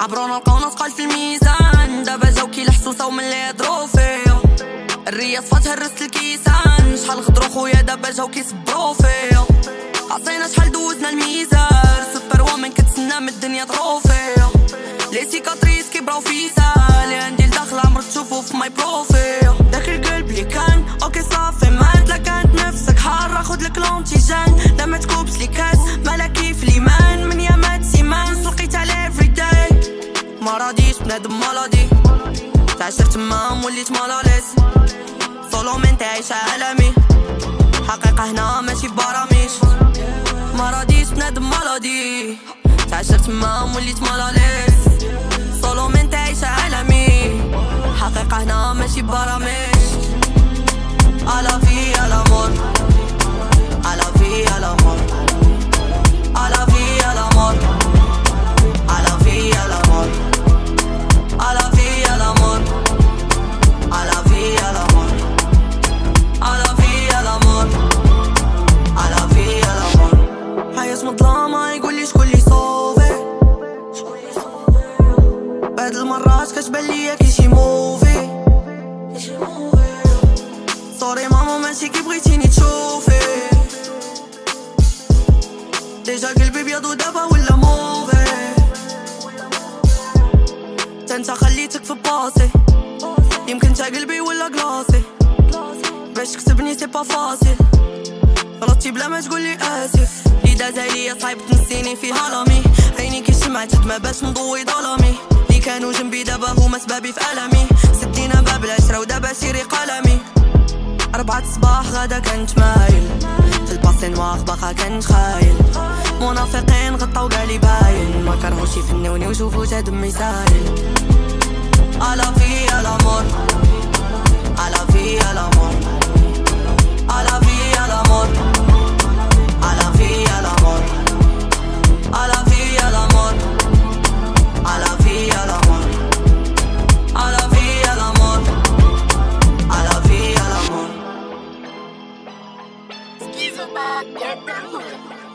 عبرونا لقاونا ثقال في الميزان. دابا جاو كيلحسوسا ومن اللي يهضرو فيا الرياض فات هرست الكيسان. شحال غدرو خويا دابا جاو كيصبرو فيا عطينا شحال دوزنا الميزان. سوبر وومن كتسنى من الدنيا فيا لي سيكاتريس كيبراو فيسا لما تكوبس لي كاس ملكي في الإيمان من يامات سيمان سلقيت عليه افري داي ما راضيش بنادم مرضي تعشر تمام وليت ملاليس سولو من تعيش عالمي. حقيقة هنا ماشي برامج ما راضيش بنادم مرضي تعشر تمام وليت ملاليس بعد المرات كتبان ليا كي شي موفي. سوري ماما ماشي كي بغيتيني تشوفي. ديجا قلبي بيض ودابا ولا موفي. تنسى خليتك في باسي يمكن تا قلبي ولا كلاسي باش تكسبني سي با فاسيل غلطتي بلا ما تقولي آسف. لي داز عليا صعيب تنسيني في هلامي عيني كي شمعت ما باش نضوي ظلامي كانوا جنبي دابا هما سبابي في ألمي. سدينا باب العشرة ودابا سيري قلمي. أربعة صباح غدا كنت مايل. في ال passé noir باقا كنت خايل. منافقين غطاو قالي باين. ما كرهوش يفنوني وشوفو تا دمي سايل Get the